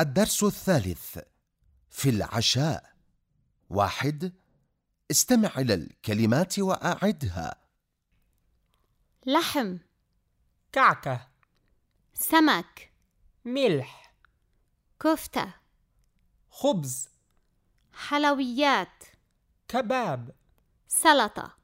الدرس الثالث في العشاء. واحد استمع إلى الكلمات وأعدها. لحم. كعكة. سمك. ملح. كفتة. خبز. حلويات. كباب. سلطة.